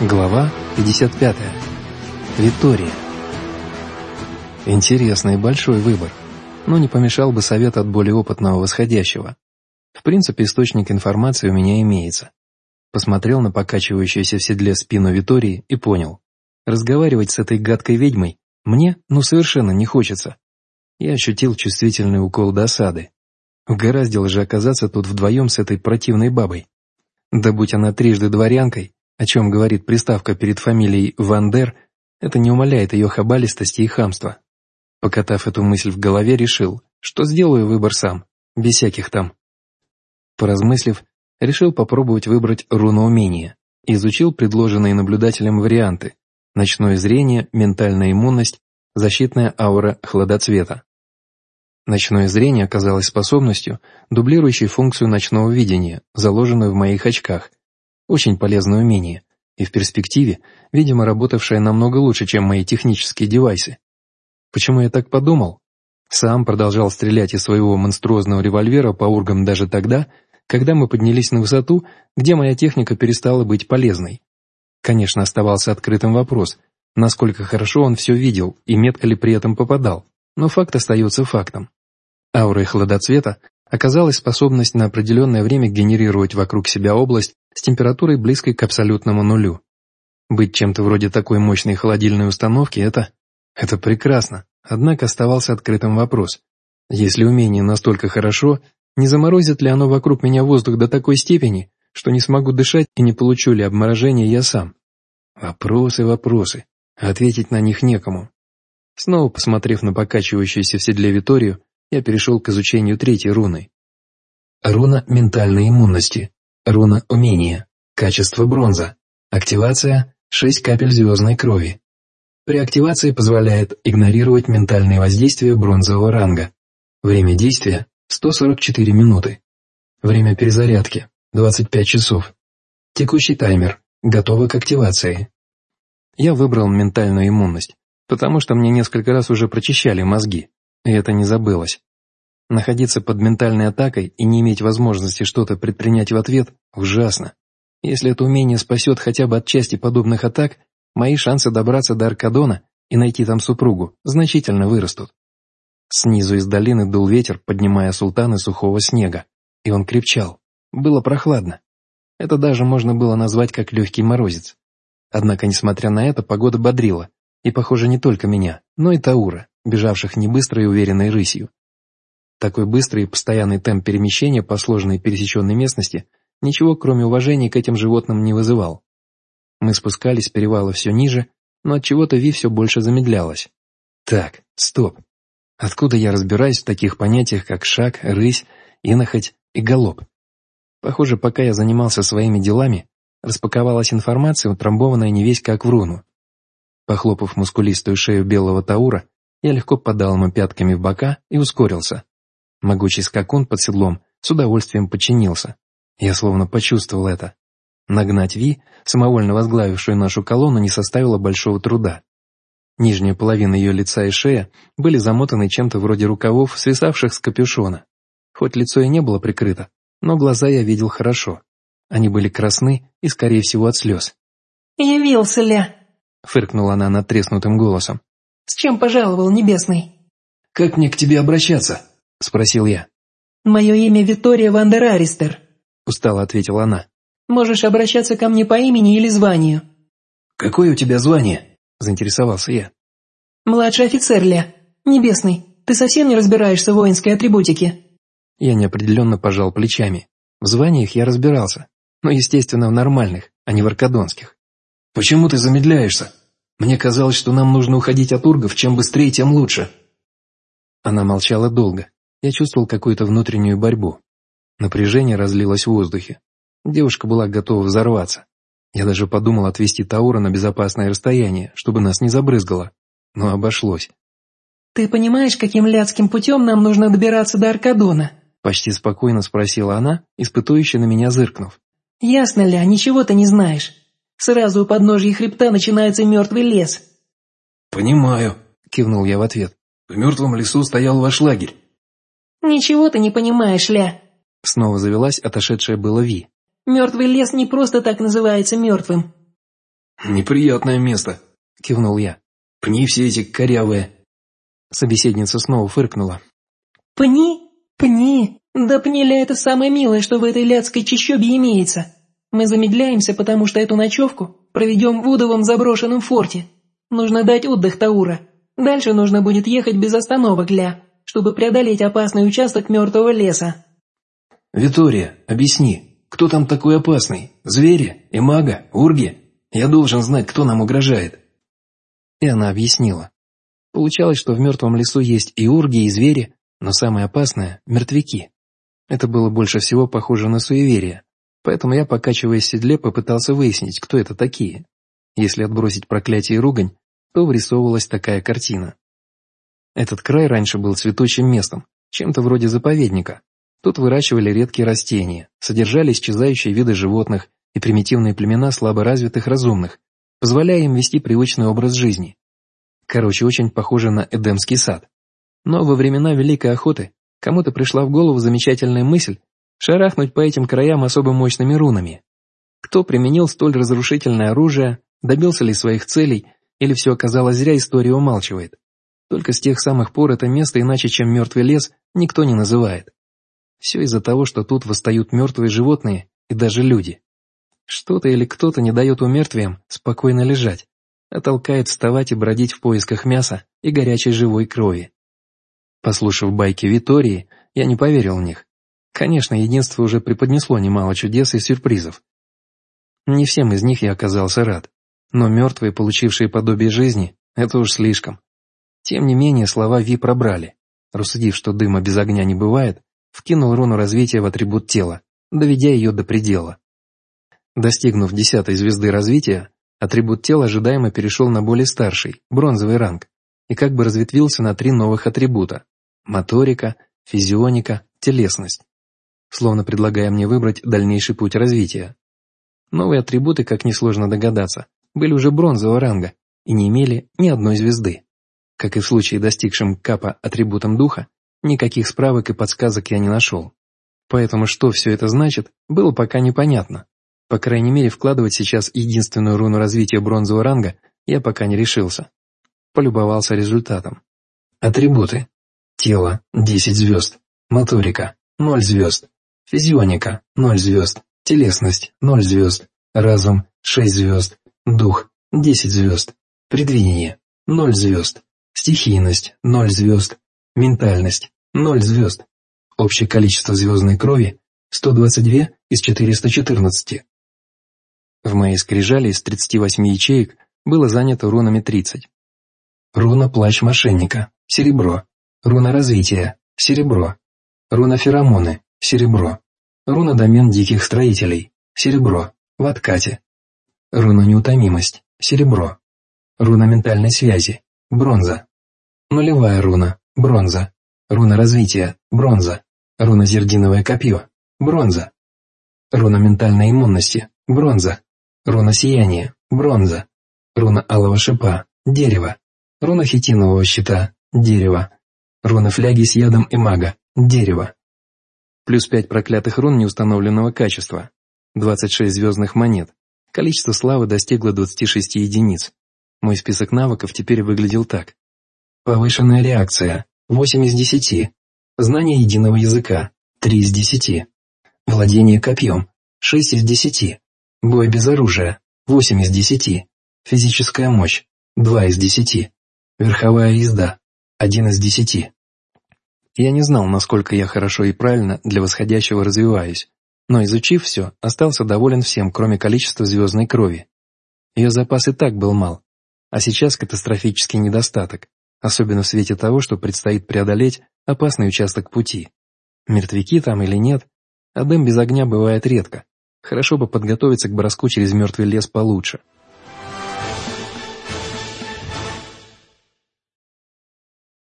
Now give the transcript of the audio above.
Глава 55. Виктория. Интересный большой выбор, но не помешал бы совет от более опытного восходящего. В принципе, источник информации у меня имеется. Посмотрел на покачивающуюся в седле спину Витории и понял. Разговаривать с этой гадкой ведьмой мне, ну, совершенно не хочется. Я ощутил чувствительный укол досады. Угораздило же оказаться тут вдвоем с этой противной бабой. Да будь она трижды дворянкой, о чем говорит приставка перед фамилией Вандер, это не умаляет ее хабалистости и хамства. Покатав эту мысль в голове, решил, что сделаю выбор сам, без всяких там. Поразмыслив, решил попробовать выбрать руну умения. Изучил предложенные наблюдателем варианты. Ночное зрение, ментальная иммунность, защитная аура хладоцвета. Ночное зрение оказалось способностью, дублирующей функцию ночного видения, заложенную в моих очках, очень полезное умение, и в перспективе, видимо, работавшее намного лучше, чем мои технические девайсы. Почему я так подумал? Сам продолжал стрелять из своего монструозного револьвера по ургам даже тогда, когда мы поднялись на высоту, где моя техника перестала быть полезной. Конечно, оставался открытым вопрос, насколько хорошо он все видел и метко ли при этом попадал, но факт остается фактом. Аурой хладоцвета оказалась способность на определенное время генерировать вокруг себя область с температурой близкой к абсолютному нулю. Быть чем-то вроде такой мощной холодильной установки – это... это прекрасно, однако оставался открытым вопрос. Если умение настолько хорошо, не заморозит ли оно вокруг меня воздух до такой степени, что не смогу дышать и не получу ли обморожение я сам? Вопросы, вопросы, ответить на них некому. Снова посмотрев на покачивающуюся в седле Виторию, я перешел к изучению третьей руны. Руна ментальной иммунности. Руна умения. Качество бронза. Активация – 6 капель звездной крови. При активации позволяет игнорировать ментальные воздействия бронзового ранга. Время действия – 144 минуты. Время перезарядки – 25 часов. Текущий таймер. Готово к активации. Я выбрал ментальную иммунность, потому что мне несколько раз уже прочищали мозги, и это не забылось. Находиться под ментальной атакой и не иметь возможности что-то предпринять в ответ – ужасно. Если это умение спасет хотя бы от части подобных атак, мои шансы добраться до Аркадона и найти там супругу значительно вырастут. Снизу из долины дул ветер, поднимая султаны сухого снега, и он крепчал. Было прохладно. Это даже можно было назвать как легкий морозец. Однако, несмотря на это, погода бодрила, и, похоже, не только меня, но и Таура, бежавших не быстрой и уверенной рысью. Такой быстрый и постоянный темп перемещения по сложной пересеченной местности ничего, кроме уважения к этим животным, не вызывал. Мы спускались с перевала все ниже, но от чего то Ви все больше замедлялась. Так, стоп. Откуда я разбираюсь в таких понятиях, как шаг, рысь, инохоть и галоп? Похоже, пока я занимался своими делами, распаковалась информация, утрамбованная не весь как в руну. Похлопав мускулистую шею белого таура, я легко подал ему пятками в бока и ускорился. Могучий скакун под седлом с удовольствием подчинился. Я словно почувствовал это. Нагнать Ви, самовольно возглавившую нашу колонну, не составило большого труда. Нижняя половина ее лица и шея были замотаны чем-то вроде рукавов, свисавших с капюшона. Хоть лицо и не было прикрыто, но глаза я видел хорошо. Они были красны и, скорее всего, от слез. «Явился ля!» — фыркнула она надтреснутым голосом. «С чем пожаловал, Небесный?» «Как мне к тебе обращаться?» — спросил я. «Мое имя Виктория Вандераристер», — устало ответила она. «Можешь обращаться ко мне по имени или званию». «Какое у тебя звание?» — заинтересовался я. «Младший офицер, Ля. Небесный, ты совсем не разбираешься в воинской атрибутике?» Я неопределенно пожал плечами. В званиях я разбирался, но, естественно, в нормальных, а не в аркадонских. «Почему ты замедляешься? Мне казалось, что нам нужно уходить от ургов, чем быстрее, тем лучше». Она молчала долго. Я чувствовал какую-то внутреннюю борьбу. Напряжение разлилось в воздухе. Девушка была готова взорваться. Я даже подумал отвести Таура на безопасное расстояние, чтобы нас не забрызгало. Но обошлось. «Ты понимаешь, каким ляцким путем нам нужно добираться до Аркадона?» Почти спокойно спросила она, испытующе на меня зыркнув. «Ясно ли, ничего ты не знаешь. Сразу у подножья хребта начинается мертвый лес». «Понимаю», — кивнул я в ответ. В мертвом лесу стоял ваш лагерь». «Ничего ты не понимаешь, Ля». Снова завелась отошедшая была Ви. Мертвый лес не просто так называется мертвым. «Неприятное место», — кивнул я. «Пни все эти корявые». Собеседница снова фыркнула. «Пни? Пни? Да пни это самое милое, что в этой ляцкой чащобе имеется. Мы замедляемся, потому что эту ночевку проведем в Удовом заброшенном форте. Нужно дать отдых Таура. Дальше нужно будет ехать без остановок, Ля, чтобы преодолеть опасный участок мертвого леса». «Витория, объясни, кто там такой опасный? Звери? И мага? Урги? Я должен знать, кто нам угрожает». И она объяснила. Получалось, что в мертвом лесу есть и урги, и звери, но самое опасное – мертвяки. Это было больше всего похоже на суеверие, поэтому я, покачиваясь в седле, попытался выяснить, кто это такие. Если отбросить проклятие и ругань, то вырисовывалась такая картина. Этот край раньше был цветочим местом, чем-то вроде заповедника. Тут выращивали редкие растения, содержали исчезающие виды животных и примитивные племена слаборазвитых разумных, позволяя им вести привычный образ жизни. Короче, очень похоже на Эдемский сад. Но во времена Великой Охоты кому-то пришла в голову замечательная мысль шарахнуть по этим краям особо мощными рунами. Кто применил столь разрушительное оружие, добился ли своих целей, или все оказалось зря, история умалчивает. Только с тех самых пор это место иначе, чем мертвый лес, никто не называет. Все из-за того, что тут восстают мертвые животные и даже люди. Что-то или кто-то не дает умертвиям спокойно лежать, а толкает вставать и бродить в поисках мяса и горячей живой крови. Послушав байки Витории, я не поверил в них. Конечно, единство уже преподнесло немало чудес и сюрпризов. Не всем из них я оказался рад, но мертвые, получившие подобие жизни, это уж слишком. Тем не менее, слова Ви пробрали. Рассудив, что дыма без огня не бывает, вкинул руну развития в атрибут тела, доведя ее до предела. Достигнув десятой звезды развития, атрибут тела ожидаемо перешел на более старший, бронзовый ранг, и как бы разветвился на три новых атрибута – моторика, физионика, телесность, словно предлагая мне выбрать дальнейший путь развития. Новые атрибуты, как несложно догадаться, были уже бронзового ранга и не имели ни одной звезды. Как и в случае достигшим капа атрибутом духа, никаких справок и подсказок я не нашел. Поэтому что все это значит, было пока непонятно. По крайней мере, вкладывать сейчас единственную руну развития бронзового ранга я пока не решился. Полюбовался результатом. Атрибуты. Тело – 10 звезд. Моторика – 0 звезд. Физионика – 0 звезд. Телесность – 0 звезд. Разум – 6 звезд. Дух – 10 звезд. Предвидение – 0 звезд. Стихийность – 0 звезд. Ментальность – 0 звезд. Общее количество звездной крови – 122 из 414. В моей скрижали из 38 ячеек было занято рунами 30. Руна «Плащ мошенника» – серебро. Руна развития – серебро. Руна феромоны – серебро. Руна домен диких строителей – серебро, в откате. Руна неутомимость – серебро. Руна ментальной связи – бронза. Нулевая руна – бронза. Руна развития – бронза. Руна зердиновое копье – бронза. Руна ментальной иммунности – бронза. Руна сияния – бронза. Руна алого шипа – дерево. Руна хитинового щита – дерево. Руна фляги с ядом и мага – дерево. Плюс пять проклятых рун неустановленного качества. 26 звездных монет. Количество славы достигло 26 единиц. Мой список навыков теперь выглядел так. Повышенная реакция – 8 из 10. Знание единого языка – 3 из 10. Владение копьем – 6 из 10. Бой без оружия – 8 из 10. Физическая мощь – 2 из 10. Верховая езда – 1 из 10. Я не знал, насколько я хорошо и правильно для восходящего развиваюсь, но изучив все, остался доволен всем, кроме количества звездной крови. Ее запас и так был мал, а сейчас катастрофический недостаток, особенно в свете того, что предстоит преодолеть опасный участок пути. Мертвяки там или нет, а дым без огня бывает редко. Хорошо бы подготовиться к броску через мертвый лес получше.